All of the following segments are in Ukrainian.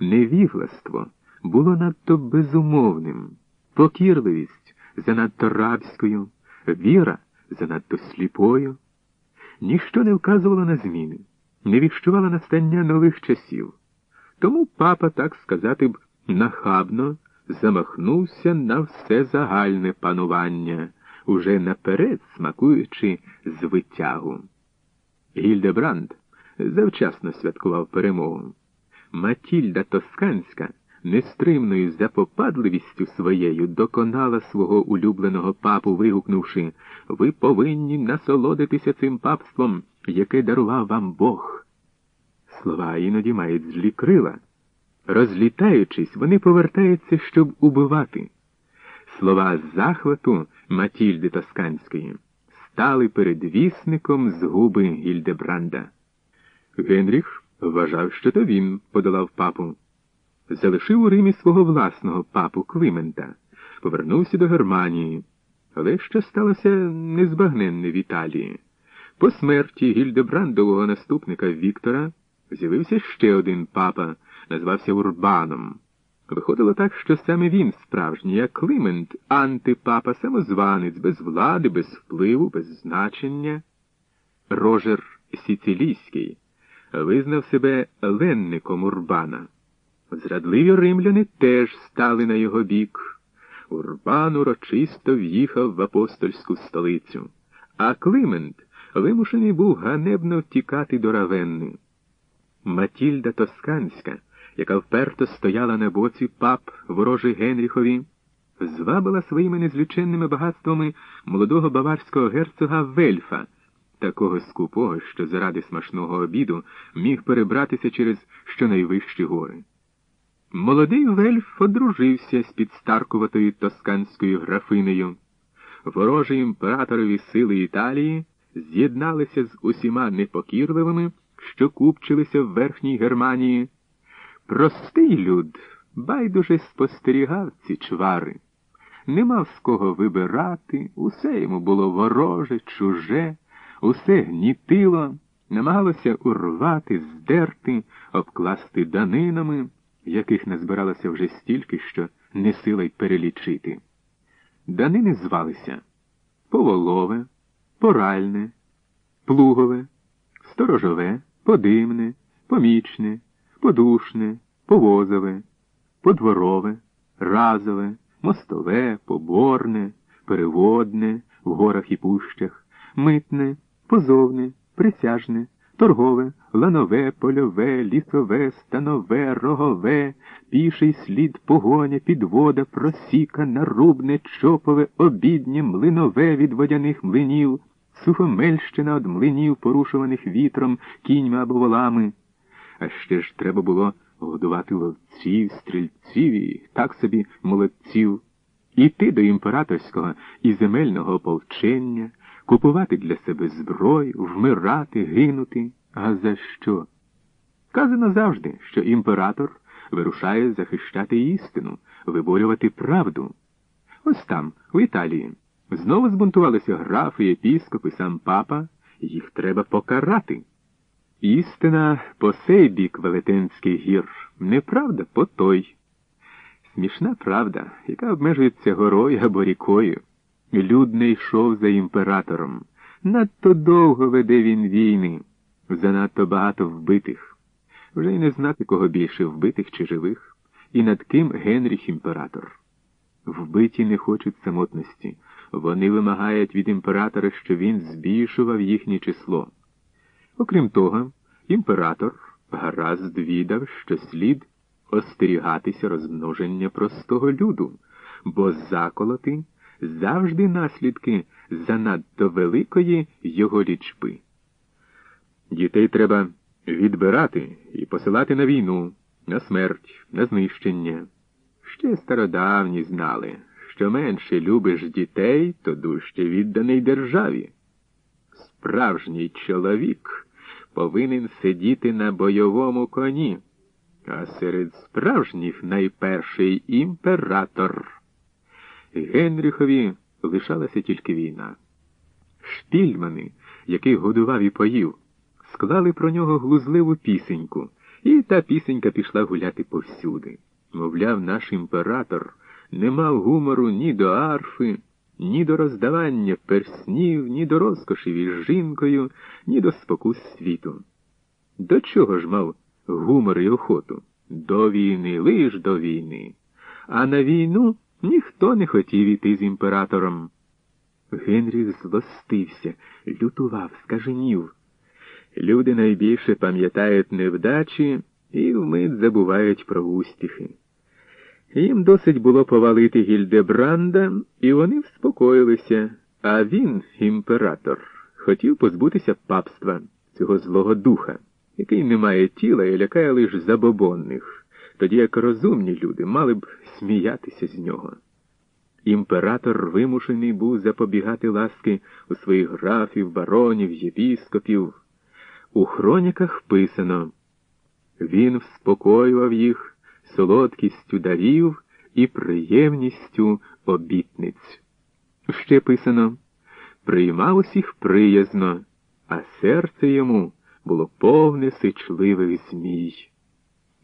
невігластво було надто безумовним, покірливість занадто рабською, віра занадто сліпою. Ніщо не вказувало на зміни, не відчувало настання нових часів. Тому папа, так сказати б, нахабно замахнувся на все загальне панування, уже наперед смакуючи з витягу. Гільдебранд завчасно святкував перемогу. Матільда Тосканська нестримною запопадливістю своєю доконала свого улюбленого папу, вигукнувши Ви повинні насолодитися цим папством, яке дарував вам Бог. Слова іноді мають злі крила. Розлітаючись, вони повертаються, щоб убивати. Слова захвату Матільди Тосканської стали передвісником згуби Гільдебранда. Генріх вважав, що то він подолав папу. Залишив у Римі свого власного папу Климента, повернувся до Германії, але що сталося незбагненне в Італії. По смерті Гільдебрандового наступника Віктора з'явився ще один папа, назвався Урбаном. Виходило так, що саме він справжній, а Климент антипапа, самозванець, без влади, без впливу, без значення. Рожер Сіцилійський визнав себе ленником Урбана. Зрадливі римляни теж стали на його бік. Урбан урочисто в'їхав в апостольську столицю, а Климент вимушений був ганебно втікати до Равенни. Матільда Тосканська, яка вперто стояла на боці пап ворожий Генріхові, звабила своїми незліченними багатствами молодого баварського герцога Вельфа, такого скупого, що заради смачного обіду міг перебратися через щонайвищі гори. Молодий Вельф одружився з підстаркуватою тосканською графинею. Ворожі імператорові сили Італії з'єдналися з усіма непокірливими, що купчилися в Верхній Германії. Простий люд байдуже спостерігав ці чвари, не мав з кого вибирати, усе йому було вороже, чуже, усе гнітило, намагалося урвати, здерти, обкласти данинами яких назбиралося вже стільки, що не сила й перелічити. Данини звалися Поволове, Поральне, Плугове, Сторожове, Подимне, Помічне, Подушне, Повозове, Подворове, Разове, Мостове, Поборне, Переводне в горах і пущах, Митне, Позовне, Присяжне, торгове, ланове, польове, лісове, станове, рогове, піший слід погоня, підвода, просіка, нарубне, чопове, обіднє, млинове від водяних млинів, сухомельщина од млинів, порушуваних вітром, кіньми або волами. А ще ж треба було годувати ловців, стрільців і так собі молодців, іти до імператорського і земельного ополчення купувати для себе зброю, вмирати, гинути. А за що? Казано завжди, що імператор вирушає захищати істину, виборювати правду. Ось там, в Італії, знову збунтувалися графи, єпіскопи, сам папа, їх треба покарати. Істина по сей бік Велетенський гір, неправда по той. Смішна правда, яка обмежується горою або рікою. Люд не йшов за імператором. Надто довго веде він війни, занадто багато вбитих. Вже й не знати, кого більше вбитих чи живих, і над ким Генріх імператор. Вбиті не хочуть самотності. Вони вимагають від імператора, що він збільшував їхнє число. Окрім того, імператор гаразд відав, що слід остерігатися розмноження простого люду, бо заколоти завжди наслідки занадто великої його лічби. Дітей треба відбирати і посилати на війну, на смерть, на знищення. Ще стародавні знали, що менше любиш дітей, то дужче відданий державі. Справжній чоловік повинен сидіти на бойовому коні, а серед справжніх найперший імператор. Генріхові лишалася тільки війна. Шпільмани, який годував і поїв, склали про нього глузливу пісеньку, І та пісенька пішла гуляти повсюди. Мовляв, наш імператор не мав гумору ні до арфи, ні до роздавання перснів, ні до розкошів із жінкою, ні до спокус світу. До чого ж мав гумор і охоту? До війни, лиш до війни. А на війну ніхто не хотів іти з імператором. Генріх злостився, лютував, скаженів. Люди найбільше пам'ятають невдачі і вмить забувають про успіхи. Їм досить було повалити Гільдебранда, і вони вспокоїлися, а він, імператор, хотів позбутися папства, цього злого духа, який не має тіла і лякає лише забобонних, тоді як розумні люди мали б сміятися з нього. Імператор вимушений був запобігати ласки у своїх графів, баронів, єпіскопів. У хроніках писано він вспокоював їх солодкістю дарів і приємністю обітниць. Ще писано приймав усіх приязно, а серце йому було повне сичливих змій.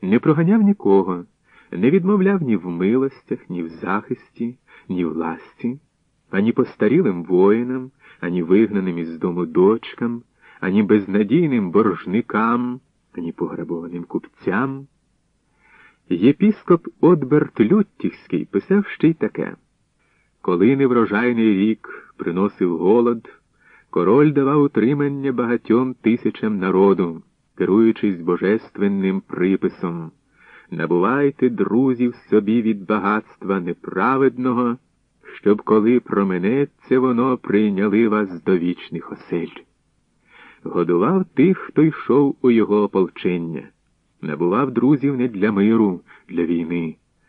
Не проганяв нікого, не відмовляв ні в милостях, ні в захисті, ні в ласці, ані постарілим воїнам, ані вигнаним із дому дочкам, ані безнадійним боржникам, ані пограбованим купцям. Єпіскоп Отберт Люттівський писав ще й таке коли неврожайний рік приносив голод, король давав утримання багатьом тисячам народу, керуючись божественним приписом. Набувайте друзів собі від багатства неправедного, щоб коли променеться воно прийняли вас до вічних осель. Годував тих, хто йшов у його ополчення, набував друзів не для миру, для війни.